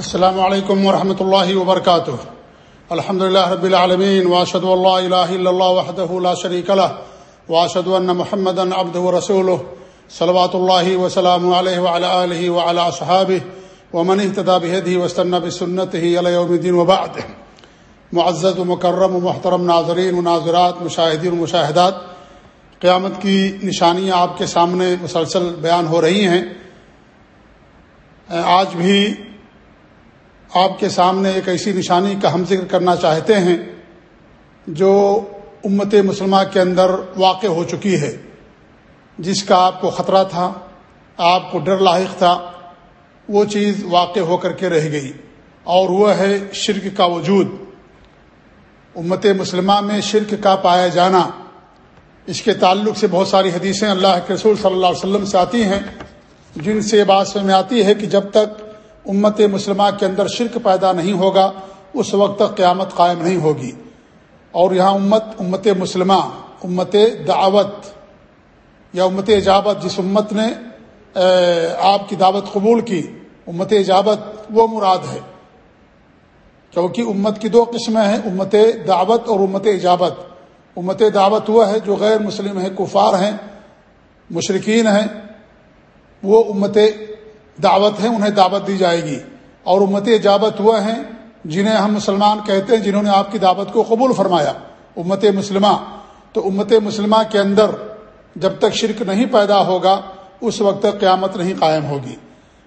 السلام علیکم ورحمۃ اللہ وبرکاتہ۔ الحمد لله رب العالمين واشهد ان لا اله الا الله وحده لا شريك له واشهد ان محمدا عبده ورسوله صلوات الله وسلامه عليه وعلى اله وعلى اصحابه ومن اهتدى بهديه واستنى بسنته الى يوم الدين وبعد معزز و مکرم و محترم ناظرین و ناظرات، مشاہدین و مشاہدات، قیامت کی نشانیاں آپ کے سامنے مسلسل بیان ہو رہی ہیں۔ آج بھی آپ کے سامنے ایک ایسی نشانی کا ہم ذکر کرنا چاہتے ہیں جو امت مسلمہ کے اندر واقع ہو چکی ہے۔ جس کا آپ کو خطرہ تھا، آپ کو ڈر لاحق تھا، وہ چیز واقع ہو کر کے رہ گئی۔ اور وہ ہے شرک کا وجود۔ امت مسلمہ میں شرک کا پایا جانا۔ اس کے تعلق سے بہت ساری حدیثیں اللہ کے رسول صلی اللہ علیہ وسلم سے آتی ہیں، جن سے بات سمجھ میں آتی ہے کہ جب تک امت مسلمہ کے اندر شرک پیدا نہیں ہوگا، اس وقت تک قیامت قائم نہیں ہوگی۔ اور یہاں امت امت مسلمہ، امت دعوت یا امت اجابت، جس امت نے آپ کی دعوت قبول کی، امت اجابت، وہ مراد ہے۔ کیونکہ امت کی دو قسمیں ہیں، امت دعوت اور امت اجابت۔ امت دعوت وہ ہے جو غیر مسلم ہے کفار ہیں مشرقین ہیں، وہ امت دعوت ہے انہیں دعوت دی جائے گی۔ اور امت اجابت وہ ہیں جنہیں ہم مسلمان کہتے ہیں جنہوں نے آپ کی دعوت کو قبول فرمایا۔ امت مسلمہ۔ تو امت مسلمہ کے اندر جب تک شرک نہیں پیدا ہوگا، اس وقت تک قیامت نہیں قائم ہوگی۔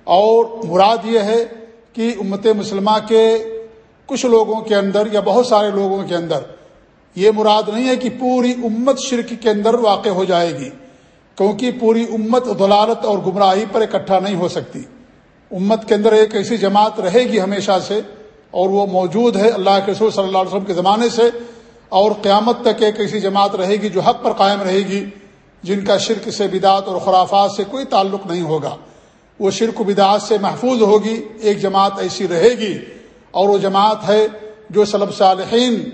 اور مراد یہ ہے کہ امت مسلمہ کے کچھ لوگوں کے اندر یا بہت سارے لوگوں کے اندر یہ مراد نہیں ہے کہ پوری امت شرک کے اندر واقع ہو جائے گی۔ کیونکہ پوری امت دلالت اور گمراہی پر اکٹھا نہیں ہو سکتی۔ امت کے اندر ایک ایسی جماعت رہے گی ہمیشہ سے اور وہ موجود ہے اللہ کے رسول صلی اللہ علیہ وسلم کے زمانے سے اور قیامت تک ایک ایسی جماعت رہے گی جو حق پر قائم رہے گی جن کا شرک سے بدعت اور خرافات سے کوئی تعلق نہیں ہوگا۔ وہ شرک و بدعت سے محفوظ ہوگی، ایک جماعت ایسی رہے گی اور وہ جماعت ہے جو صلب صالحین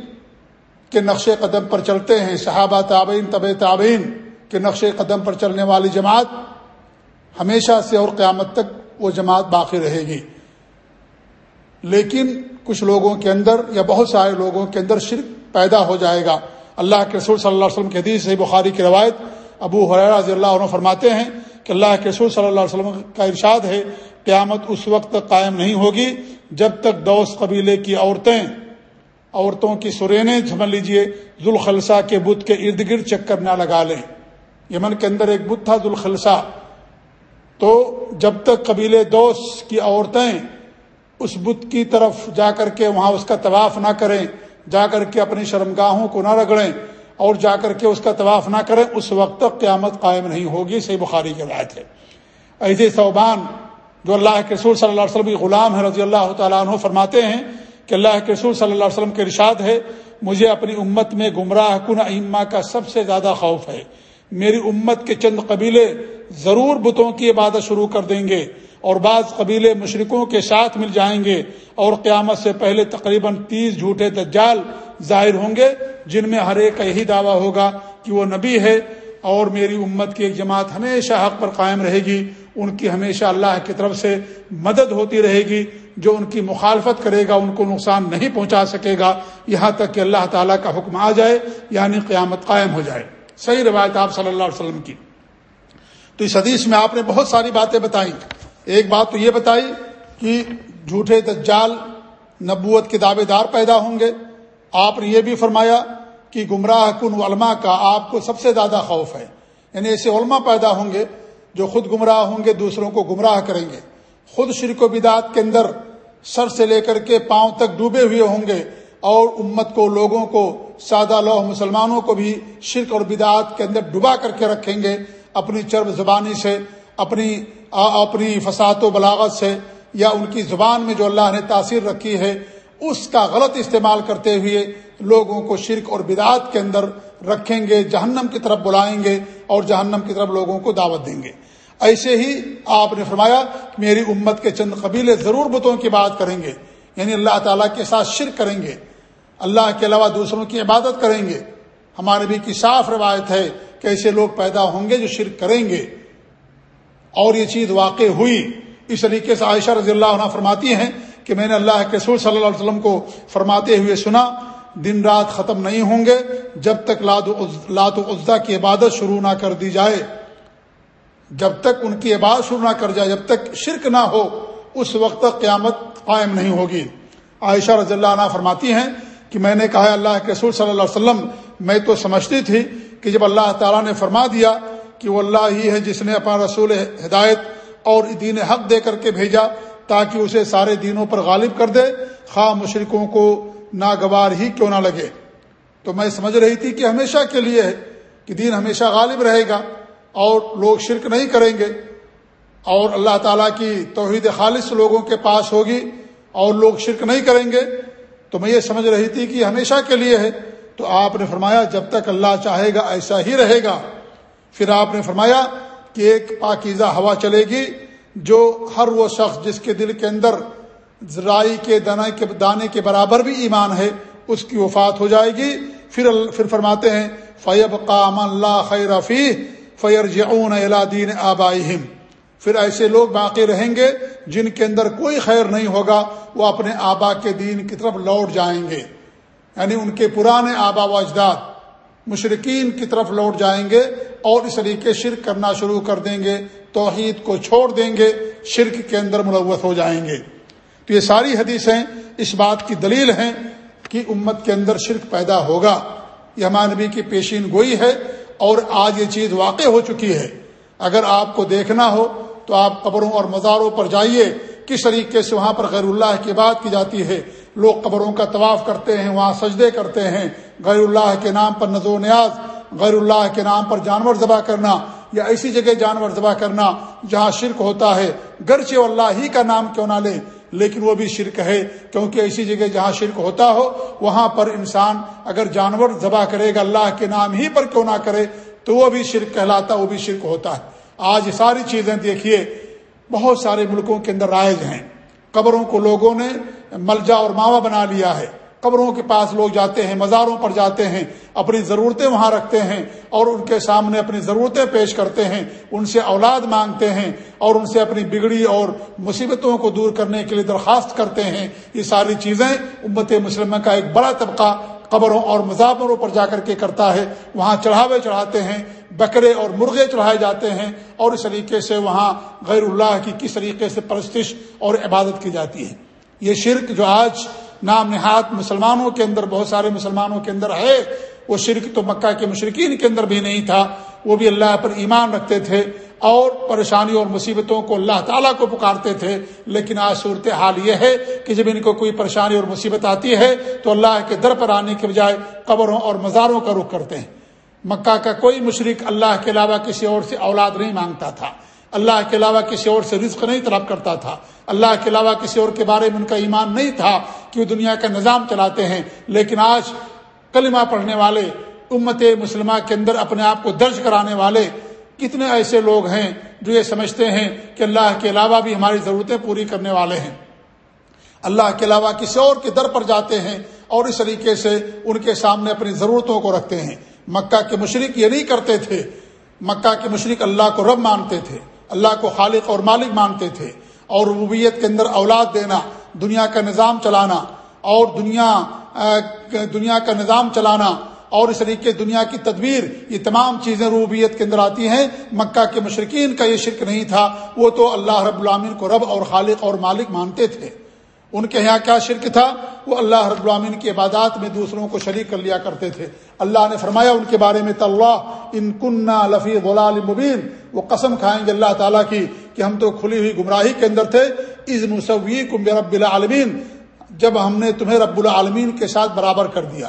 کے نقش قدم پر چلتے ہیں، صحابہ تابعین طب تابعین۔ کہ نقش قدم پر چلنے والی جماعت ہمیشہ سے اور قیامت تک وہ جماعت باقی رہے گی۔ لیکن کچھ لوگوں کے اندر یا بہت سارے لوگوں کے اندر شرک پیدا ہو جائے گا۔ اللہ کے رسول صلی اللہ علیہ وسلم کے حدیث صحیح بخاری کی روایت ابو حرا رضی اللہ عنہ فرماتے ہیں کہ اللہ کے رسول صلی اللہ علیہ وسلم کا ارشاد ہے، قیامت اس وقت تک قائم نہیں ہوگی جب تک دوست قبیلے کی عورتیں، عورتوں کی سرینیں سمجھ لیجیے ذوالخلسہ کے بت کے ارد گرد چکر نہ لگا لیں۔ یمن کے اندر ایک بت تھا ذوالخلسہ۔ تو جب تک قبیلے دوست کی عورتیں اس بت کی طرف جا کر کے وہاں اس کا طواف نہ کریں، جا کر کے اپنی شرمگاہوں کو نہ رگڑیں اور جا کر کے اس کا طواف نہ کریں، اس وقت تک قیامت قائم نہیں ہوگی، صحیح بخاری کی روایت ہے۔ ایسے صوبان جو اللہ کے رسول صلی اللہ علیہ وسلم کی غلام ہے رضی اللہ تعالیٰ عنہ فرماتے ہیں کہ اللہ کے رسول صلی اللہ علیہ وسلم کے ارشاد ہے، مجھے اپنی امت میں گمراہ کن ائمہ کا سب سے زیادہ خوف ہے۔ میری امت کے چند قبیلے ضرور بتوں کی عبادت شروع کر دیں گے اور بعض قبیلے مشرقوں کے ساتھ مل جائیں گے اور قیامت سے پہلے تقریباً تیس جھوٹے دجال ظاہر ہوں گے جن میں ہر ایک کا یہی دعویٰ ہوگا کہ وہ نبی ہے اور میری امت کی ایک جماعت ہمیشہ حق پر قائم رہے گی، ان کی ہمیشہ اللہ کی طرف سے مدد ہوتی رہے گی، جو ان کی مخالفت کرے گا، ان کو نقصان نہیں پہنچا سکے گا۔ یہاں تک کہ اللہ تعالیٰ کا حکم آ جائے یعنی قیامت قائم ہو جائے۔ صحیح روایت آپ صلی اللہ علیہ وسلم کی۔ تو اس حدیث میں آپ نے بہت ساری باتیں بتائیں۔ ایک بات تو یہ بتائی کہ جھوٹے دجال نبوت کے دعوے دار پیدا ہوں گے۔ آپ نے یہ بھی فرمایا کہ گمراہ کن علماء کا آپ کو سب سے زیادہ خوف ہے۔ یعنی ایسے علماء پیدا ہوں گے جو خود گمراہ ہوں گے، دوسروں کو گمراہ کریں گے۔ خود شرک و بدعت کے اندر سر سے لے کر کے پاؤں تک ڈوبے ہوئے ہوں گے اور امت کو، لوگوں کو سادہ لوہ مسلمانوں کو بھی شرک اور بدعات کے اندر ڈبا کر کے رکھیں گے، اپنی چرب زبانی سے، اپنی اپنی فساد و بلاغت سے، یا ان کی زبان میں جو اللہ نے تاثیر رکھی ہے، اس کا غلط استعمال کرتے ہوئے لوگوں کو شرک اور بدعات کے اندر رکھیں گے، جہنم کی طرف بلائیں گے اور جہنم کی طرف لوگوں کو دعوت دیں گے۔ ایسے ہی آپ نے فرمایا، میری امت کے چند قبیلے ضرور بتوں کی بات کریں گے یعنی اللہ تعالیٰ کے ساتھ شرک کریں گے۔ اللہ کے علاوہ دوسروں کی عبادت کریں گے۔ ہمارے بھی کی صاف روایت ہے کہ ایسے لوگ پیدا ہوں گے جو شرک کریں گے۔ اور یہ چیز واقع ہوئی۔ اس طریقے سے عائشہ رضی اللہ عنہ فرماتی ہیں کہ میں نے اللہ کے رسول صلی اللہ علیہ وسلم کو فرماتے ہوئے سنا، دن رات ختم نہیں ہوں گے جب تک لات و عزا کی عبادت شروع نہ کر دی جائے۔ جب تک ان کی عبادت شروع نہ کر جائے، جب تک شرک نہ ہو، اس وقت تک قیامت قائم نہیں ہوگی۔ عائشہ رضی اللہ عنہ فرماتی ہیں کہ میں نے کہا اللہ کے رسول صلی اللہ علیہ وسلم، میں تو سمجھتی تھی کہ جب اللہ تعالیٰ نے فرما دیا کہ وہ اللہ ہی ہے جس نے اپنا رسول ہدایت اور دین حق دے کر کے بھیجا تاکہ اسے سارے دینوں پر غالب کر دے، خواہ مشرقوں کو ناگوار ہی کیوں نہ لگے۔ تو میں سمجھ رہی تھی کہ ہمیشہ کے لیے ہے کہ دین ہمیشہ غالب رہے گا اور لوگ شرک نہیں کریں گے۔ اور اللہ تعالیٰ کی توحید خالص لوگوں کے پاس ہوگی اور لوگ شرک نہیں کریں گے۔ تو میں یہ سمجھ رہی تھی کہ ہمیشہ کے لیے ہے۔ تو آپ نے فرمایا، جب تک اللہ چاہے گا، ایسا ہی رہے گا۔ پھر آپ نے فرمایا کہ ایک پاکیزہ ہوا چلے گی، جو ہر وہ شخص جس کے دل کے اندر رائی کے کے، دانے کے برابر بھی ایمان ہے، اس کی وفات ہو جائے گی۔ پھر پھر فرماتے ہیں فیب قام اللہ خیر فی فیر جون دین آبائہم پھر ایسے لوگ باقی رہیں گے جن کے اندر کوئی خیر نہیں ہوگا، وہ اپنے آبا کے دین کی طرف لوٹ جائیں گے۔ یعنی ان کے پرانے آبا و اجداد مشرقین کی طرف لوٹ جائیں گے اور اس طریقے شرک کرنا شروع کر دیں گے، توحید کو چھوڑ دیں گے، شرک کے اندر ملوث ہو جائیں گے۔ تو یہ ساری حدیثیں اس بات کی دلیل ہیں کہ امت کے اندر شرک پیدا ہوگا۔ یہ ہمارے نبی کی پیشین گوئی ہے اور آج یہ چیز واقع ہو چکی ہے۔ اگر آپ کو دیکھنا ہو تو آپ قبروں اور مزاروں پر جائیے۔ کس طریقے سے وہاں پر غیر اللہ کی بات کی جاتی ہے؟ لوگ قبروں کا طواف کرتے ہیں، وہاں سجدے کرتے ہیں۔ غیر اللہ کے نام پر نظر و نیاز غیر اللہ کے نام پر جانور ذبح کرنا یا ایسی جگہ جانور ذبح کرنا جہاں شرک ہوتا ہے۔ گرچہ اللہ ہی کا نام کیوں نہ لے، لیکن وہ بھی شرک ہے۔ کیونکہ ایسی جگہ جہاں شرک ہوتا ہو، وہاں پر انسان اگر جانور ذبح کرے گا، اللہ کے نام ہی پر کیوں نہ کرے، تو وہ بھی شرک کہلاتا، وہ بھی شرک ہوتا ہے۔ آج یہ ساری چیزیں دیکھیے، بہت سارے ملکوں کے اندر رائج ہیں۔ قبروں کو لوگوں نے ملجا اور ماوا بنا لیا ہے۔ قبروں کے پاس لوگ جاتے ہیں، مزاروں پر جاتے ہیں، اپنی ضرورتیں وہاں رکھتے ہیں اور ان کے سامنے اپنی ضرورتیں پیش کرتے ہیں۔ ان سے اولاد مانگتے ہیں اور ان سے اپنی بگڑی اور مصیبتوں کو دور کرنے کے لیے درخواست کرتے ہیں۔ یہ ساری چیزیں امت مسلمہ کا ایک بڑا طبقہ قبروں اور مزابروں پر جا کر کے کرتا ہے۔ وہاں چڑھاوے چڑھاتے ہیں۔ بکرے اور مرغے چڑھائے جاتے ہیں اور اس طریقے سے وہاں غیر اللہ کی کس طریقے سے پرستش اور عبادت کی جاتی ہے۔ یہ شرک جو آج نام نہاد مسلمانوں کے اندر، بہت سارے مسلمانوں کے اندر ہے، وہ شرک تو مکہ کے مشرقین کے اندر بھی نہیں تھا، وہ بھی اللہ پر ایمان رکھتے تھے اور پریشانی اور مصیبتوں کو اللہ تعالیٰ کو پکارتے تھے۔ لیکن آج صورت حال یہ ہے کہ جب ان کو کوئی پریشانی اور مصیبت آتی ہے تو اللہ کے در پر آنے کے بجائے قبروں اور مزاروں کا رخ کرتے ہیں۔ مکہ کا کوئی مشرق اللہ کے علاوہ کسی اور سے اولاد نہیں مانگتا تھا۔ اللہ کے علاوہ کسی اور سے رزق نہیں طلب کرتا تھا۔ اللہ کے علاوہ کسی اور کے بارے میں ان کا ایمان نہیں تھا کہ وہ دنیا کا نظام چلاتے ہیں۔ لیکن آج کلمہ پڑھنے والے، امت مسلمہ کے اندر اپنے آپ کو درج کرانے والے کتنے ایسے لوگ ہیں جو یہ سمجھتے ہیں کہ اللہ کے علاوہ بھی ہماری ضرورتیں پوری کرنے والے ہیں۔ اللہ کے علاوہ کسی اور کے در پر جاتے ہیں اور اس طریقے سے ان کے سامنے اپنی ضرورتوں کو رکھتے ہیں۔ مکہ کے مشرق یہ نہیں کرتے تھے۔ مکہ کے مشرق اللہ کو رب مانتے تھے۔ اللہ کو خالق اور مالک مانتے تھے۔ اور ربوبیت کے اندر اولاد دینا، دنیا کا نظام چلانا، اور دنیا دنیا کا نظام چلانا، اور اس طریقے دنیا کی تدبیر، یہ تمام چیزیں ربوبیت کے اندر آتی ہیں۔ مکہ کے مشرقین کا یہ شرک نہیں تھا۔ وہ تو اللہ رب العامن کو رب اور خالق اور مالک مانتے تھے۔ ان کے یہاں کیا شرک تھا؟ وہ اللہ رب العامن کی عبادات میں دوسروں کو شریک کر لیا کرتے تھے۔ اللہ نے فرمایا ان کے بارے میں طلّہ ان کنہ لفی غلال مبین۔ وہ قسم کھائیں گے اللہ تعالیٰ کی کہ ہم تو کھلی ہوئی گمراہی کے اندر تھے۔ از مصوی کم رب العالمین۔ جب ہم نے تمہیں رب العالمین کے ساتھ برابر کر دیا۔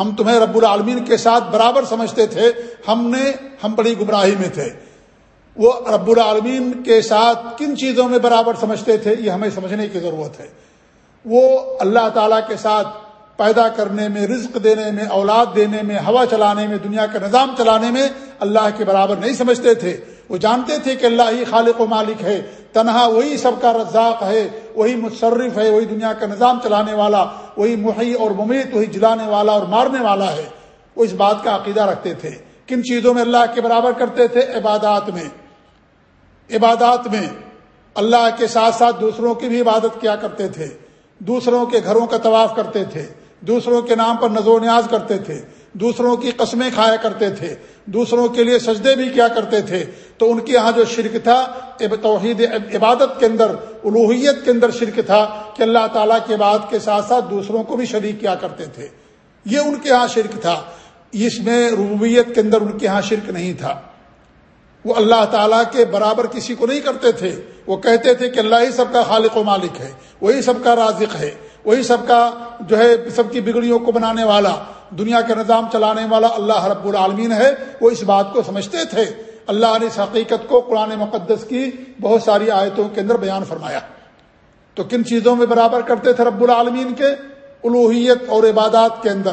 ہم تمہیں رب العالمین کے ساتھ برابر سمجھتے تھے۔ ہم نے، ہم بڑی گمراہی میں تھے۔ وہ رب العالمین کے ساتھ کن چیزوں میں برابر سمجھتے تھے؟ یہ ہمیں سمجھنے کی ضرورت ہے۔ وہ اللہ تعالیٰ کے ساتھ پیدا کرنے میں، رزق دینے میں، اولاد دینے میں، ہوا چلانے میں، دنیا کا نظام چلانے میں اللہ کے برابر نہیں سمجھتے تھے۔ وہ جانتے تھے کہ اللہ ہی خالق و مالک ہے۔ تنہا وہی سب کا رزاق ہے، وہی مصرف ہے، وہی دنیا کا نظام چلانے والا، وہی محی اور ممیت، وہی جلانے والا اور مارنے والا ہے۔ وہ اس بات کا عقیدہ رکھتے تھے۔ کن چیزوں میں اللہ کے برابر کرتے تھے؟ عبادات میں۔ عبادات میں اللہ کے ساتھ ساتھ دوسروں کی بھی عبادت کیا کرتے تھے۔ دوسروں کے گھروں کا طواف کرتے تھے، دوسروں کے نام پر نظو نیاز کرتے تھے، دوسروں کی قسمیں کھایا کرتے تھے، دوسروں کے لیے سجدے بھی کیا کرتے تھے۔ تو ان کے یہاں جو شرک تھا توحید عبادت کے اندر الوحیت کے اندر شرک تھا کہ اللہ تعالیٰ کے بعد کے ساتھ ساتھ دوسروں کو بھی شریک کیا کرتے تھے۔ یہ ان کے یہاں شرک تھا۔ اس میں ربوبیت کے اندر ان کے یہاں شرک نہیں تھا۔ وہ اللہ تعالیٰ کے برابر کسی کو نہیں کرتے تھے۔ وہ کہتے تھے کہ اللہ ہی سب کا خالق و مالک ہے، وہی سب کا رازق ہے، وہی سب کا جو ہے سب کی بگڑیوں کو بنانے والا، دنیا کا نظام چلانے والا اللہ رب العالمین ہے۔ وہ اس بات کو سمجھتے تھے۔ اللہ نے اس حقیقت کو قرآن مقدس کی بہت ساری آیتوں کے اندر بیان فرمایا۔ تو کن چیزوں میں برابر کرتے تھے رب العالمین کے؟ الوحیت اور عبادات کے اندر،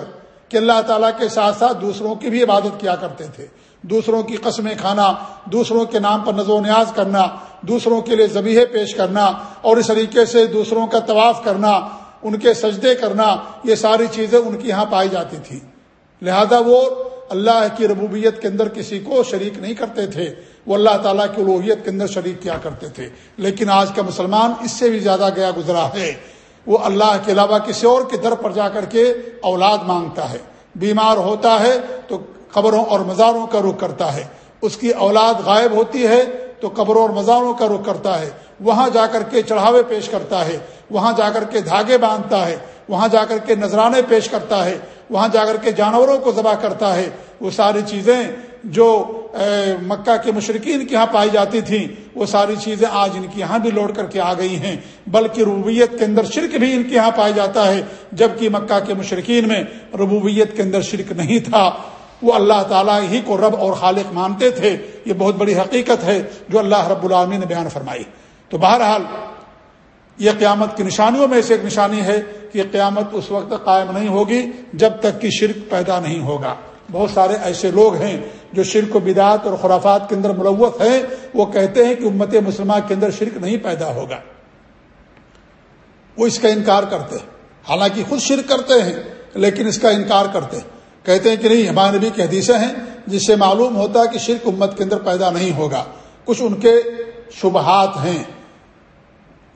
کہ اللہ تعالیٰ کے ساتھ ساتھ دوسروں کی بھی عبادت کیا کرتے تھے۔ دوسروں کی قسمیں کھانا، دوسروں کے نام پر نظر و نیاز کرنا، دوسروں کے لیے زبیحے پیش کرنا اور اس طریقے سے دوسروں کا طواف کرنا، ان کے سجدے کرنا، یہ ساری چیزیں ان کی یہاں پائی جاتی تھی۔ لہذا وہ اللہ کی ربوبیت کے اندر کسی کو شریک نہیں کرتے تھے۔ وہ اللہ تعالیٰ کی الوحیت کے اندر شریک کیا کرتے تھے۔ لیکن آج کا مسلمان اس سے بھی زیادہ گیا گزرا ہے۔ وہ اللہ کے علاوہ کسی اور کے در پر جا کر کے اولاد مانگتا ہے۔ بیمار ہوتا ہے تو قبروں اور مزاروں کا رخ کرتا ہے۔ اس کی اولاد غائب ہوتی ہے تو قبروں اور مزاروں کا رخ کرتا ہے۔ وہاں جا کر کے چڑھاوے پیش کرتا ہے۔ وہاں جا کر کے دھاگے باندھتا ہے۔ وہاں جا کر کے نذرانے پیش کرتا ہے۔ وہاں جا کر کے جانوروں کو ذبح کرتا ہے۔ وہ ساری چیزیں جو مکہ کے مشرقین کے یہاں پائی جاتی تھیں، وہ ساری چیزیں آج ان کے یہاں بھی لوٹ کر کے آ گئی ہیں۔ بلکہ ربویت کے اندر شرک بھی ان کے یہاں پایا جاتا ہے۔ جبکہ مکہ کے مشرقین میں ربویت کے اندر شرک نہیں تھا۔ وہ اللہ تعالیٰ ہی کو رب اور خالق مانتے تھے۔ یہ بہت بڑی حقیقت ہے جو اللہ رب العالمین نے بیان فرمائی۔ تو بہرحال یہ قیامت کی نشانیوں میں سے ایک نشانی ہے کہ قیامت اس وقت قائم نہیں ہوگی جب تک کہ شرک پیدا نہیں ہوگا۔ بہت سارے ایسے لوگ ہیں جو شرک و بدعت اور خرافات کے اندر ملوث ہیں۔ وہ کہتے ہیں کہ امت مسلمہ کے اندر شرک نہیں پیدا ہوگا۔ وہ اس کا انکار کرتے ہیں۔ حالانکہ خود شرک کرتے ہیں، لیکن اس کا انکار کرتے ہیں۔ کہتے ہیں کہ نہیں، ہمارے نبی کی حدیثیں ہیں جس سے معلوم ہوتا ہے کہ شرک امت کے اندر پیدا نہیں ہوگا۔ کچھ ان کے شبہات ہیں۔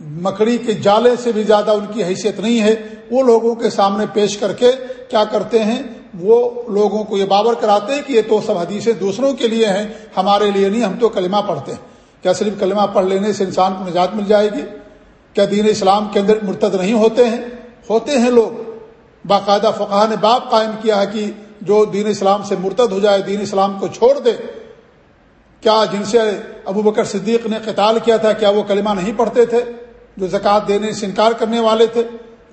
مکڑی کے جالے سے بھی زیادہ ان کی حیثیت نہیں ہے۔ وہ لوگوں کے سامنے پیش کر کے کیا کرتے ہیں؟ وہ لوگوں کو یہ باور کراتے ہیں کہ یہ تو سب حدیثیں دوسروں کے لیے ہیں۔ ہمارے لیے نہیں، ہم تو کلمہ پڑھتے ہیں۔ کیا صرف کلمہ پڑھ لینے سے انسان کو نجات مل جائے گی؟ کیا دین اسلام کے اندر مرتد نہیں ہوتے ہیں؟ ہوتے ہیں لوگ۔ باقاعدہ فقہ نے باپ قائم کیا ہے کہ جو دین اسلام سے مرتد ہو جائے، دین اسلام کو چھوڑ دے۔ کیا جن سے ابو بکر صدیق نے قتال کیا تھا، کیا وہ کلمہ نہیں پڑھتے تھے؟ جو زکوٰۃ دینے سے انکار کرنے والے تھے،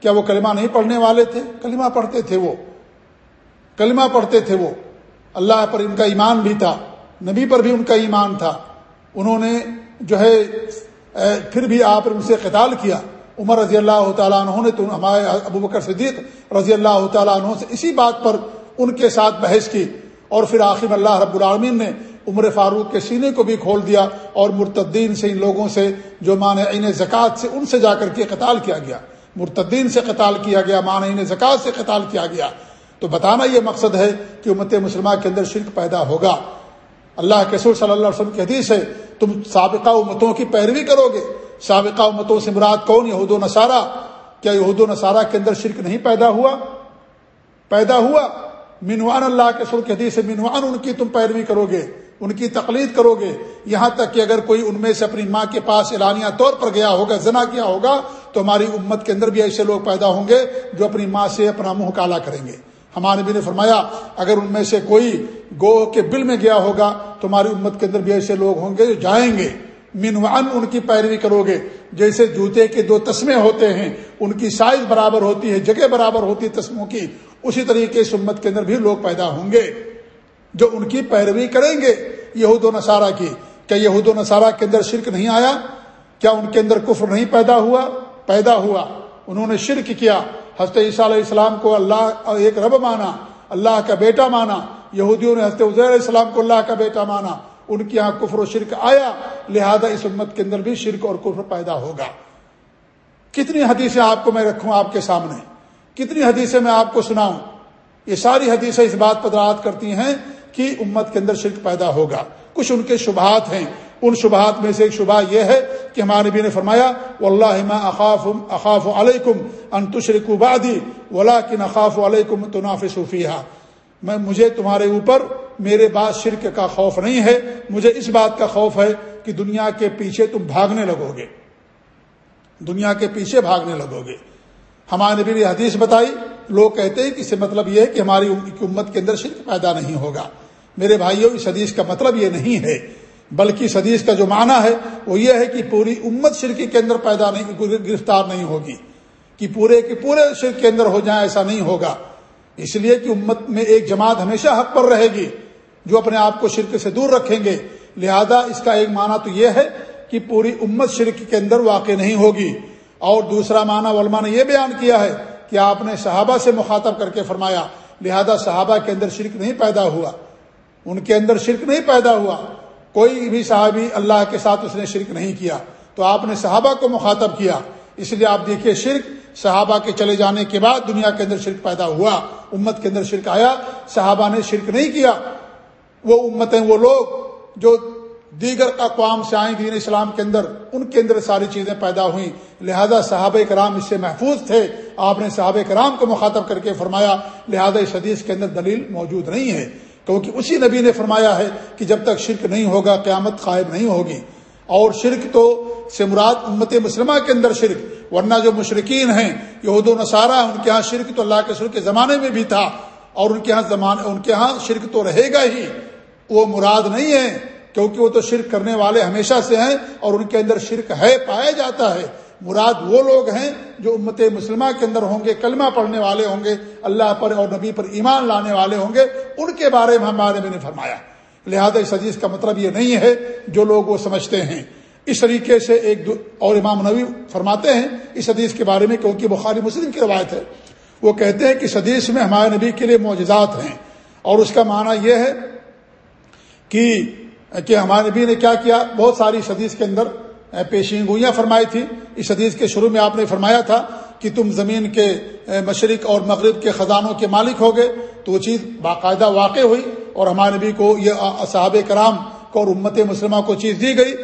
کیا وہ کلمہ نہیں پڑھنے والے تھے؟ کلمہ پڑھتے تھے وہ۔ کلمہ پڑھتے تھے وہ۔ اللہ پر ان کا ایمان بھی تھا، نبی پر بھی ان کا ایمان تھا۔ انہوں نے جو ہے پھر بھی آپ ان سے قتال کیا۔ عمر رضی اللہ تعالیٰ عنہ نے تو ہمارے ابو بکر صدیق رضی اللہ تعالیٰ عنہ سے اسی بات پر ان کے ساتھ بحث کی اور پھر آخر اللہ رب العالمین نے عمر فاروق کے سینے کو بھی کھول دیا اور مرتدین سے ان لوگوں سے جو مانع زکوٰۃ سے ان سے جا کر کے قتال کیا گیا۔ مرتدین سے قتال کیا گیا مانع زکوٰۃ سے قتال کیا گیا۔ تو بتانا یہ مقصد ہے کہ امت مسلمہ کے اندر شرک پیدا ہوگا۔ اللہ کے سور صلی اللہ علیہ وسلم کی حدیث ہے، تم سابقہ امتوں کی پیروی کرو گے۔ سابقہ امتوں سے مراد کون یہود و نصارہ؟ کیا یہود و نصارہ کے اندر شرک نہیں پیدا ہوا؟ پیدا ہوا۔ منوان اللہ کے سر کی حدیث منوان ان کی تم پیروی کرو گے، ان کی تقلید کرو گے۔ یہاں تک کہ اگر کوئی ان میں سے اپنی ماں کے پاس اعلانیہ طور پر گیا ہوگا، زنا کیا ہوگا، تو ہماری امت کے اندر بھی ایسے لوگ پیدا ہوں گے جو اپنی ماں سے اپنا منہ کالا کریں گے۔ ہمارے بھی نے فرمایا، اگر ان میں سے کوئی گو کے بل میں گیا ہوگا، تو ہماری امت کے اندر بھی ایسے لوگ ہوں گے جو جائیں گے۔ منوان ان کی پیروی کرو گے۔ جیسے جوتے کے دو تسمے ہوتے ہیں، ان کی سائز برابر ہوتی ہے، جگہ برابر ہوتی ہے تسموں کی، اسی طریقے سے امت کے اندر بھی لوگ پیدا ہوں گے۔ جو ان کی پیروی کریں گے، یہود و نصارہ کی۔ کیا یہود و نصارہ کے اندر شرک نہیں آیا؟ کیا ان کے اندر کفر نہیں پیدا ہوا؟ پیدا ہوا۔ انہوں نے شرک کیا۔ حضرت عیسیٰ علیہ السلام کو اللہ ایک رب مانا، اللہ کا بیٹا مانا۔ یہودیوں نے حضرت عزیر علیہ السلام کو اللہ کا بیٹا مانا۔ ان کے یہاں کفر و شرک آیا، لہذا اس امت کے اندر بھی شرک اور کفر پیدا ہوگا۔ کتنی حدیثیں آپ کو میں رکھوں آپ کے سامنے؟ کتنی حدیثیں میں آپ کو سناؤں؟ یہ ساری حدیثیں اس بات پر رات کرتی ہیں کہ امت کے اندر شرک پیدا ہوگا۔ کچھ ان کے شبہات ہیں۔ ان شبہات میں سے ایک شبہ یہ ہے کہ ہمارے نبی نے فرمایا اللہ اخاف اخاف علیکم ان تشرکو بادی ولا کن اخاف علیکم تناف صوفیہ میں مجھے تمہارے اوپر میرے بعد شرک کا خوف نہیں ہے، مجھے اس بات کا خوف ہے کہ دنیا کے پیچھے تم بھاگنے لگو گے۔ دنیا کے پیچھے بھاگنے لگو گے۔ ہمارے نبی نے حدیث بتائی، لوگ کہتے ہیں کہ اس سے مطلب یہ ہے کہ ہماری امت کے اندر شرک پیدا نہیں ہوگا۔ میرے بھائیوں، اس حدیث کا مطلب یہ نہیں ہے، بلکہ اس حدیث کا جو معنی ہے، وہ یہ ہے کہ پوری امت شرکی کے اندر پیدا نہیں، گرفتار نہیں ہوگی۔ کہ پورے کے پورے شرک کے اندر ہو جائیں، ایسا نہیں ہوگا۔ اس لیے کہ امت میں ایک جماعت ہمیشہ حق پر رہے گی۔ جو اپنے آپ کو شرک سے دور رکھیں گے۔ لہذا اس کا ایک معنی تو یہ ہے کہ پوری امت شرک کے اندر واقع نہیں ہوگی۔ اور دوسرا معنی علماء نے یہ بیان کیا ہے کہ آپ نے صحابہ سے مخاطب کر کے فرمایا، لہذا صحابہ کے اندر شرک نہیں پیدا ہوا۔ ان کے اندر شرک نہیں پیدا ہوا۔ کوئی بھی صحابی اللہ کے ساتھ اس نے شرک نہیں کیا۔ تو آپ نے صحابہ کو مخاطب کیا۔ اس لیے آپ دیکھیے شرک، صحابہ کے چلے جانے کے بعد دنیا کے اندر شرک پیدا ہوا، امت کے اندر شرک آیا، صحابہ نے شرک نہیں کیا۔ وہ امتیں وہ لوگ جو دیگر اقوام سے آئیں دین اسلام کے اندر، ان کے اندر ساری چیزیں پیدا ہوئیں۔ لہذا صحابہ کرام اس سے محفوظ تھے۔ آپ نے صحابہ کرام کو مخاطب کر کے فرمایا، لہذا اس حدیث کے اندر دلیل موجود نہیں ہے۔ کیونکہ اسی نبی نے فرمایا ہے کہ جب تک شرک نہیں ہوگا، قیامت قائم نہیں ہوگی۔ اور شرک تو سے مراد امت مسلمہ کے اندر شرک، ورنہ جو مشرقین ہیں، یہود و نصارہ، ان کے ہاں شرک تو اللہ کے سر کے زمانے میں بھی تھا۔ اور ان کے ہاں زمانے ان کے ہاں شرک تو رہے گا ہی۔ وہ مراد نہیں ہے کیونکہ وہ تو شرک کرنے والے ہمیشہ سے ہیں اور ان کے اندر شرک ہے، پایا جاتا ہے۔ مراد وہ لوگ ہیں جو امت مسلمہ کے اندر ہوں گے، کلمہ پڑھنے والے ہوں گے، اللہ پر اور نبی پر ایمان لانے والے ہوں گے۔ ان کے بارے میں ہمارے میں نے فرمایا۔ لہذا اس حدیث کا مطلب یہ نہیں ہے جو لوگ وہ سمجھتے ہیں۔ اس طریقے سے ایک دو اور امام نبی فرماتے ہیں اس حدیث کے بارے میں، کیونکہ بخاری مسلم کی روایت ہے۔ وہ کہتے ہیں کہ اس حدیث میں ہمارے نبی کے لیے معجزات ہیں اور اس کا معنی یہ ہے کہ کہ ہمارے نبی نے کیا کیا؟ بہت ساری اس حدیث کے اندر پیشین گوئیاں فرمائی تھی۔ اس حدیث کے شروع میں آپ نے فرمایا تھا کہ تم زمین کے مشرق اور مغرب کے خزانوں کے مالک ہو گئے تو وہ چیز باقاعدہ واقع ہوئی اور ہمارے نبی کو یہ صحاب کرام کو اور امت مسلمہ کو چیز دی گئی۔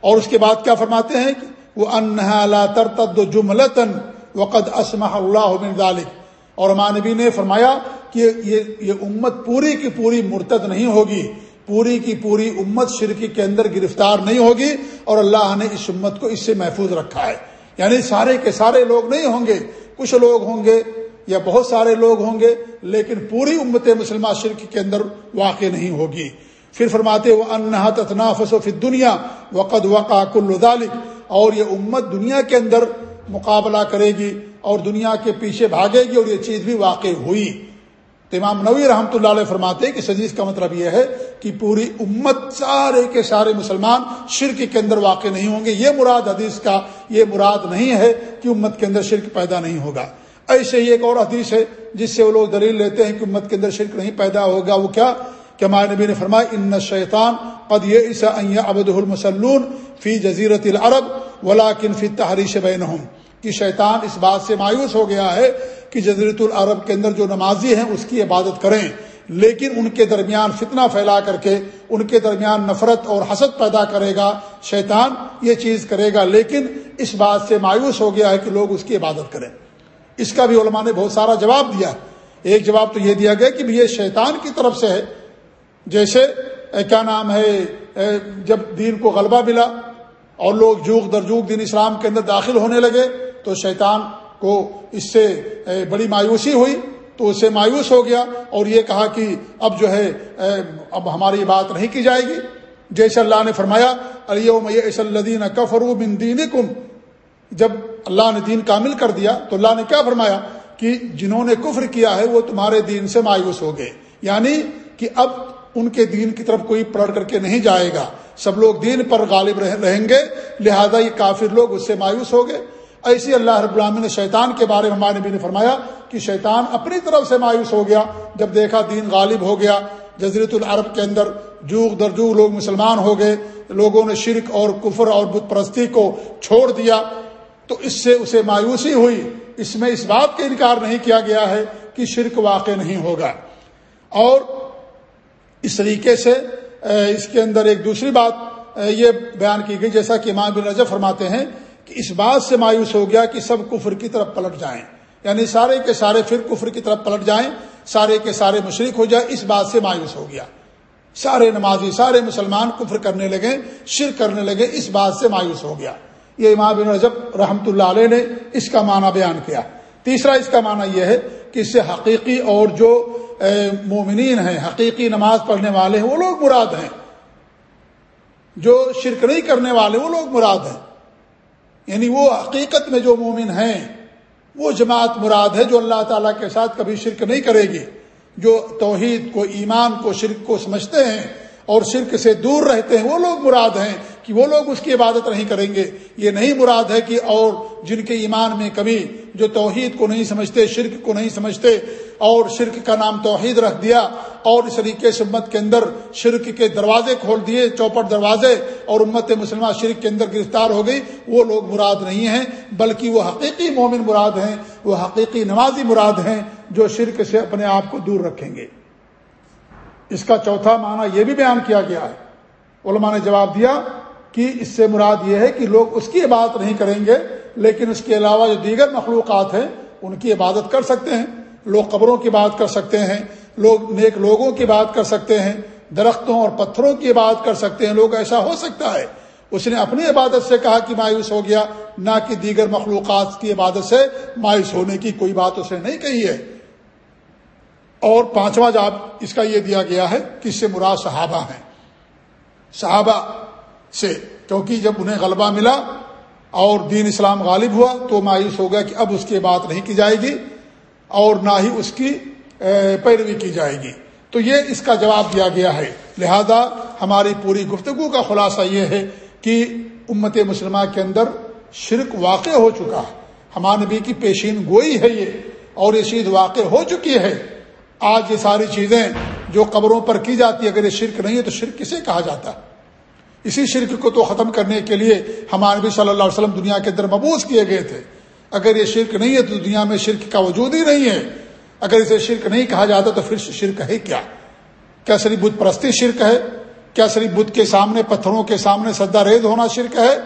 اور اس کے بعد کیا فرماتے ہیں؟ کہ وہ انحا ترتد جملتن وقد اسمح اللہ ذالک اور ہمارے نبی نے فرمایا کہ یہ امت پوری کی پوری مرتد نہیں ہوگی۔ پوری کی پوری امت شرکی کے اندر گرفتار نہیں ہوگی اور اللہ نے اس امت کو اس سے محفوظ رکھا ہے۔ یعنی سارے کے سارے لوگ نہیں ہوں گے، کچھ لوگ ہوں گے یا بہت سارے لوگ ہوں گے، لیکن پوری امت مسلمہ شرک کے اندر واقع نہیں ہوگی۔ پھر فرماتے وہ انہا تنافس و پھر دنیا وقد وقع کل ذالک اور یہ امت دنیا کے اندر مقابلہ کرے گی اور دنیا کے پیچھے بھاگے گی اور یہ چیز بھی واقع ہوئی۔ تو امام نوی رحمۃ اللہ علیہ فرماتے کہ حدیث کا مطلب یہ ہے کہ پوری امت سارے کے سارے مسلمان شرک کے اندر واقع نہیں ہوں گے۔ یہ مراد حدیث کا یہ مراد نہیں ہے کہ امت کے اندر شرک پیدا نہیں ہوگا۔ ایسے ہی ایک اور حدیث ہے جس سے وہ لوگ دلیل لیتے ہیں کہ امت کے اندر شرک نہیں پیدا ہوگا۔ وہ کیا؟ کہ ہمارے نبی نے فرمایا، ان شیطان قد یہ عیسا ابد المسلون فی جزیرت العرب ولاکن فی تحریش بین کہ شیطان اس بات سے مایوس ہو گیا ہے کہ جزیرت العرب کے اندر جو نمازی ہیں اس کی عبادت کریں۔ لیکن ان کے درمیان فتنہ پھیلا کر کے، ان کے درمیان نفرت اور حسد پیدا کرے گا، شیطان یہ چیز کرے گا۔ لیکن اس بات سے مایوس ہو گیا ہے کہ لوگ اس کی عبادت کریں۔ اس کا بھی علماء نے بہت سارا جواب دیا۔ ایک جواب تو یہ دیا گیا کہ یہ شیطان کی طرف سے ہے۔ جیسے کیا نام ہے جب دین کو غلبہ ملا اور لوگ جوگ در جوگ دین اسلام کے اندر داخل ہونے لگے تو شیطان کو اس سے بڑی مایوسی ہوئی تو اس سے مایوس ہو گیا اور یہ کہا کہ اب جو ہے اب ہماری بات نہیں کی جائے گی۔ جیسے اللہ نے فرمایا الدین کفرو بن دین جب اللہ نے دین کامل کر دیا تو اللہ نے کیا فرمایا؟ کہ جنہوں نے کفر کیا ہے، وہ تمہارے دین سے مایوس ہو گئے۔ یعنی کہ اب ان کے دین کی طرف کوئی پڑھ کر کے نہیں جائے گا۔ سب لوگ دین پر غالب رہیں گے، لہذا یہ کافر لوگ اس سے مایوس ہو گئے۔ ایسی اللہ رب العالمین نے شیطان کے بارے میں ہمارے نبی نے فرمایا کہ شیطان اپنی طرف سے مایوس ہو گیا۔ جب دیکھا دین غالب ہو گیا جزیرت العرب کے اندر جوگ درجوگ لوگ مسلمان ہو گئے، لوگوں نے شرک اور کفر اور بت پرستی کو چھوڑ دیا۔ تو اس سے اسے مایوسی ہوئی۔ اس میں اس بات کا انکار نہیں کیا گیا ہے کہ شرک واقع نہیں ہوگا۔ اور اس طریقے سے اس کے اندر ایک دوسری بات یہ بیان کی گئی، جیسا کہ امام بن رجب فرماتے ہیں کہ اس بات سے مایوس ہو گیا کہ سب کفر کی طرف پلٹ جائیں۔ یعنی سارے کے سارے پھر کفر کی طرف پلٹ جائیں، سارے کے سارے مشرق ہو جائے اس بات سے مایوس ہو گیا۔ سارے نمازی، سارے مسلمان کفر کرنے لگے شر کرنے لگے، اس بات سے مایوس ہو گیا۔ یہ امام بن رجب رحمت اللہ علیہ نے اس کا معنی بیان کیا۔ تیسرا اس کا معنی یہ ہے کہ اس سے حقیقی اور جو مومنین ہیں، حقیقی نماز پڑھنے والے ہیں، وہ لوگ مراد ہیں۔ جو شرک نہیں کرنے والے، وہ لوگ مراد ہیں۔ یعنی وہ حقیقت میں جو مومن ہیں، وہ جماعت مراد ہے جو اللہ تعالیٰ کے ساتھ کبھی شرک نہیں کرے گی۔ جو توحید کو، ایمان کو، شرک کو سمجھتے ہیں اور شرک سے دور رہتے ہیں، وہ لوگ مراد ہیں۔ کہ وہ لوگ اس کی عبادت نہیں کریں گے۔ یہ نہیں مراد ہے کہ اور جن کے ایمان میں کمی، جو توحید کو نہیں سمجھتے، شرک کو نہیں سمجھتے، اور شرک کا نام توحید رکھ دیا، اور اس طریقے سے امت کے اندر شرک کے دروازے کھول دیے چوپٹ دروازے، اور امت مسلمہ شرک کے اندر گرفتار ہو گئی۔ وہ لوگ مراد نہیں ہیں، بلکہ وہ حقیقی مومن مراد ہیں، وہ حقیقی نمازی مراد ہیں، جو شرک سے اپنے آپ کو دور رکھیں گے۔ اس کا چوتھا معنی یہ بھی بیان کیا گیا ہے۔ علماء نے جواب دیا کہ اس سے مراد یہ ہے کہ لوگ اس کی عبادت نہیں کریں گے، لیکن اس کے علاوہ جو دیگر مخلوقات ہیں، ان کی عبادت کر سکتے ہیں۔ لوگ قبروں کی بات کر سکتے ہیں، لوگ نیک لوگوں کی بات کر سکتے ہیں، درختوں اور پتھروں کی بات کر سکتے ہیں۔ لوگ ایسا ہو سکتا ہے۔ اس نے اپنی عبادت سے کہا کہ مایوس ہو گیا، نہ کہ دیگر مخلوقات کی عبادت سے مایوس ہونے کی کوئی بات اس نے نہیں کہی ہے۔ اور پانچواں جاب اس کا یہ دیا گیا ہے کہ اس سے مراد صحابہ ہیں۔ صحابہ سے کیونکہ جب انہیں غلبہ ملا اور دین اسلام غالب ہوا تو مایوس ہو گیا کہ اب اس کی بات نہیں کی جائے گی اور نہ ہی اس کی پیروی کی جائے گی۔ تو یہ اس کا جواب دیا گیا ہے۔ لہذا ہماری پوری گفتگو کا خلاصہ یہ ہے کہ امت مسلمہ کے اندر شرک واقع ہو چکا ہے۔ ہمارے نبی کی پیشین گوئی ہے یہ اور یہ چیز واقع ہو چکی ہے۔ آج یہ ساری چیزیں جو قبروں پر کی جاتی ہے، اگر یہ شرک نہیں ہے تو شرک کسے کہا جاتا؟ ہے اسی شرک کو تو ختم کرنے کے لیے ہمارے نبی صلی اللہ علیہ وسلم دنیا کے اندر مبوس کیے گئے تھے۔ اگر یہ شرک نہیں ہے تو دنیا میں شرک کا وجود ہی نہیں ہے۔ اگر اسے شرک نہیں کہا جاتا تو پھر شرک ہے کیا؟ کیا صرف بت پرستی شرک ہے؟ کیا صرف بدھ کے سامنے پتھروں کے سامنے سدا ریز ہونا شرک ہے؟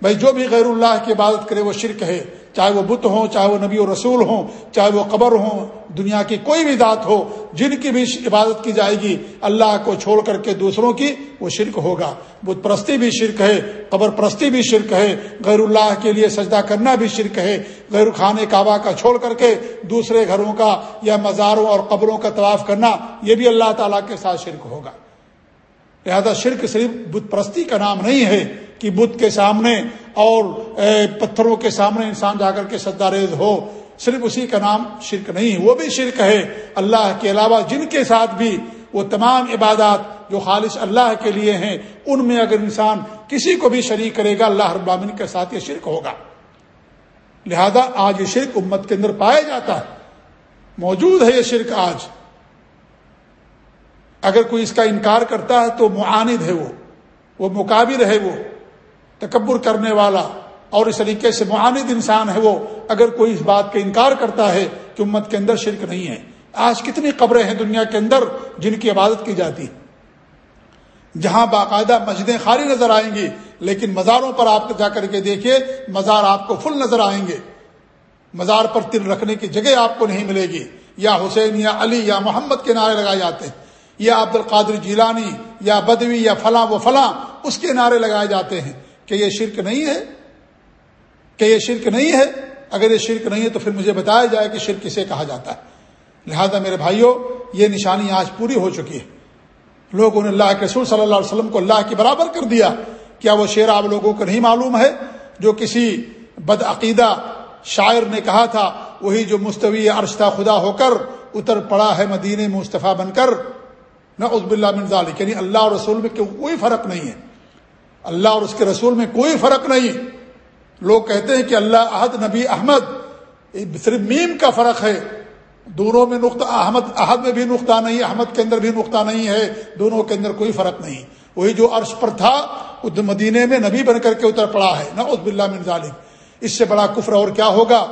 بھائی جو بھی غیر اللہ کی عبادت کرے وہ شرک ہے۔ چاہے وہ بت ہوں، چاہے وہ نبی و رسول ہوں، چاہے وہ قبر ہوں، دنیا کی کوئی بھی ذات ہو، جن کی بھی عبادت کی جائے گی، اللہ کو چھوڑ کر کے دوسروں کی وہ شرک ہوگا۔ بت پرستی بھی شرک ہے، قبر پرستی بھی شرک ہے، غیر اللہ کے لیے سجدہ کرنا بھی شرک ہے، غیر خانے کعبہ کا چھوڑ کر کے دوسرے گھروں کا یا مزاروں اور قبروں کا طواف کرنا، یہ بھی اللہ تعالیٰ کے ساتھ شرک ہوگا۔ لہذا شرک صرف بت پرستی کا نام نہیں ہے کہ بدھ کے سامنے اور پتھروں کے سامنے انسان جا کر کے سداریز ہو۔ صرف اسی کا نام شرک نہیں وہ بھی شرک ہے۔ اللہ کے علاوہ جن کے ساتھ بھی وہ تمام عبادات جو خالص اللہ کے لیے ہیں، ان میں اگر انسان کسی کو بھی شریک کرے گا، اللہ رب العالمین کے ساتھ یہ شرک ہوگا۔ لہذا آج یہ شرک امت کے اندر پایا جاتا ہے۔ موجود ہے یہ شرک آج۔ اگر کوئی اس کا انکار کرتا ہے تو معاند ہے وہ وہ مقابر ہے وہ، تکبر کرنے والا، اور اس طریقے سے معاند انسان ہے وہ۔ اگر کوئی اس بات کا انکار کرتا ہے کہ امت کے اندر شرک نہیں ہے۔ آج کتنی قبریں ہیں دنیا کے اندر جن کی عبادت کی جاتی جہاں باقاعدہ مسجدیں خالی نظر آئیں گی، لیکن مزاروں پر آپ جا کر کے دیکھیے، مزار آپ کو فل نظر آئیں گے۔ مزار پر تل رکھنے کی جگہ آپ کو نہیں ملے گی۔ یا حسین یا علی یا محمد کے نعرے لگائے جاتے ہیں۔ یا عبد القادر جیلانی یا بدوی یا فلاں و فلاں، اس کے نعرے لگائے جاتے ہیں کہ یہ شرک نہیں ہے، کہ یہ شرک نہیں ہے۔ اگر یہ شرک نہیں ہے تو پھر مجھے بتایا جائے کہ شرک کسے کہا جاتا ہے۔ لہذا میرے بھائیوں یہ نشانی آج پوری ہو چکی ہے۔ لوگوں نے اللہ کے رسول صلی اللہ علیہ وسلم کو اللہ کے برابر کر دیا۔ کیا وہ شعر آپ لوگوں کو نہیں معلوم ہے؟ جو کسی بدعقیدہ شاعر نے کہا تھا، وہی جو مستوی ارشتہ خدا ہو کر اتر پڑا ہے مدینہ مصطفیٰ بن کر۔ نہ عزب اللہ منظال یعنی اللہ اور رسول میں کوئی فرق نہیں ہے؟ اللہ اور اس کے رسول میں کوئی فرق نہیں لوگ کہتے ہیں کہ اللہ عہد نبی احمد صرف میم کا فرق ہے۔ دونوں میں نقطہ احمد عہد میں بھی نقطہ نہیں، احمد کے اندر بھی نقطہ نہیں ہے۔ دونوں کے اندر کوئی فرق نہیں۔ وہی جو عرش پر تھا مدینے میں نبی بن کر کے اتر پڑا ہے۔ نہ عزب اللہ من ظالم اس سے بڑا کفر اور کیا ہوگا؟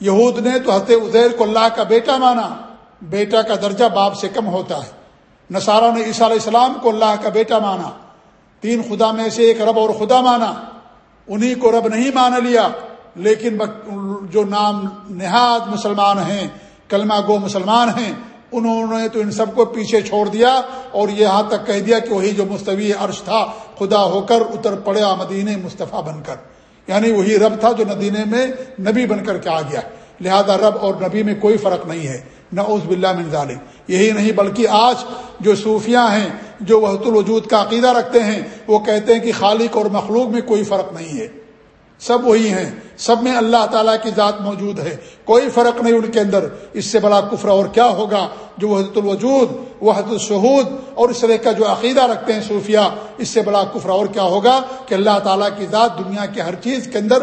یہود نے تو حضرت ازیر کو اللہ کا بیٹا مانا۔ بیٹا کا درجہ باپ سے کم ہوتا ہے۔ نصارہ نے عیسیٰ علیہ السلام کو اللہ کا بیٹا مانا۔ تین خدا میں سے ایک رب اور خدا مانا۔ انہی کو رب نہیں مان لیا، لیکن جو نام نہاد مسلمان ہیں، کلمہ گو مسلمان ہیں، انہوں نے تو ان سب کو پیچھے چھوڑ دیا اور یہاں تک کہہ دیا کہ وہی جو مستوی عرش تھا، خدا ہو کر اتر پڑیا مدینے مصطفیٰ بن کر۔ یعنی وہی رب تھا جو ندینے میں نبی بن کر کے آ گیا۔ لہذا رب اور نبی میں کوئی فرق نہیں ہے۔ نہ اس بلّہ منظال یہی نہیں بلکہ آج جو صوفیاں ہیں، جو وحت الوجود کا عقیدہ رکھتے ہیں، وہ کہتے ہیں کہ خالق اور مخلوق میں کوئی فرق نہیں ہے۔ سب وہی ہیں، سب میں اللہ تعالیٰ کی ذات موجود ہے۔ کوئی فرق نہیں ان کے اندر۔ اس سے بڑا کفر اور کیا ہوگا؟ جو وحدت الوجود وحد الشہود اور اس طرح کا جو عقیدہ رکھتے ہیں صوفیہ اس سے بڑا کفر اور کیا ہوگا؟ کہ اللہ تعالیٰ کی ذات دنیا کی ہر چیز کے اندر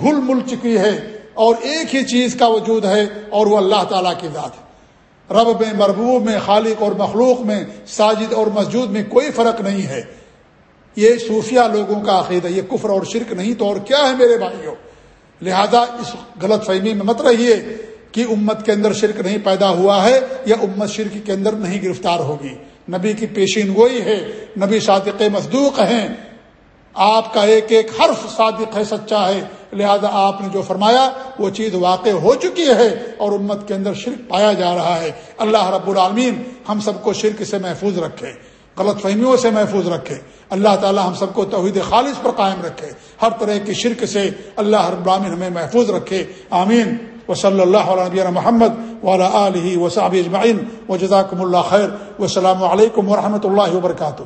گھل مل چکی ہے اور ایک ہی چیز کا وجود ہے اور وہ اللہ تعالیٰ کی ذات ہے۔ رب میں، مربوب میں، خالق اور مخلوق میں، ساجد اور مسجود میں کوئی فرق نہیں ہے۔ یہ صوفیہ لوگوں کا عقیدہ، یہ کفر اور شرک نہیں، تو اور کیا ہے میرے بھائیوں؟ لہذا اس غلط فہمی میں مت رہیے کہ امت کے اندر شرک نہیں پیدا ہوا ہے یا امت شرک کے اندر نہیں گرفتار ہوگی۔ نبی کی پیشین گوئی ہے، نبی صادق مصدوق ہیں۔ آپ کا ایک ایک حرف صادق ہے، سچا ہے۔ لہذا آپ نے جو فرمایا، وہ چیز واقع ہو چکی ہے اور امت کے اندر شرک پایا جا رہا ہے۔ اللہ رب العالمین ہم سب کو شرک سے محفوظ رکھے، غلط فہمیوں سے محفوظ رکھے۔ اللہ تعالی ہم سب کو توحید خالص پر قائم رکھے۔ ہر طرح کی شرک سے اللہ رب العالمین ہمیں محفوظ رکھے۔ آمین۔ و صلی اللہ علیہ محمد والا علیہ و اجمعین۔ و جزاکم اللہ خیر۔ و السلام علیکم و رحمۃ اللہ وبرکاتہ۔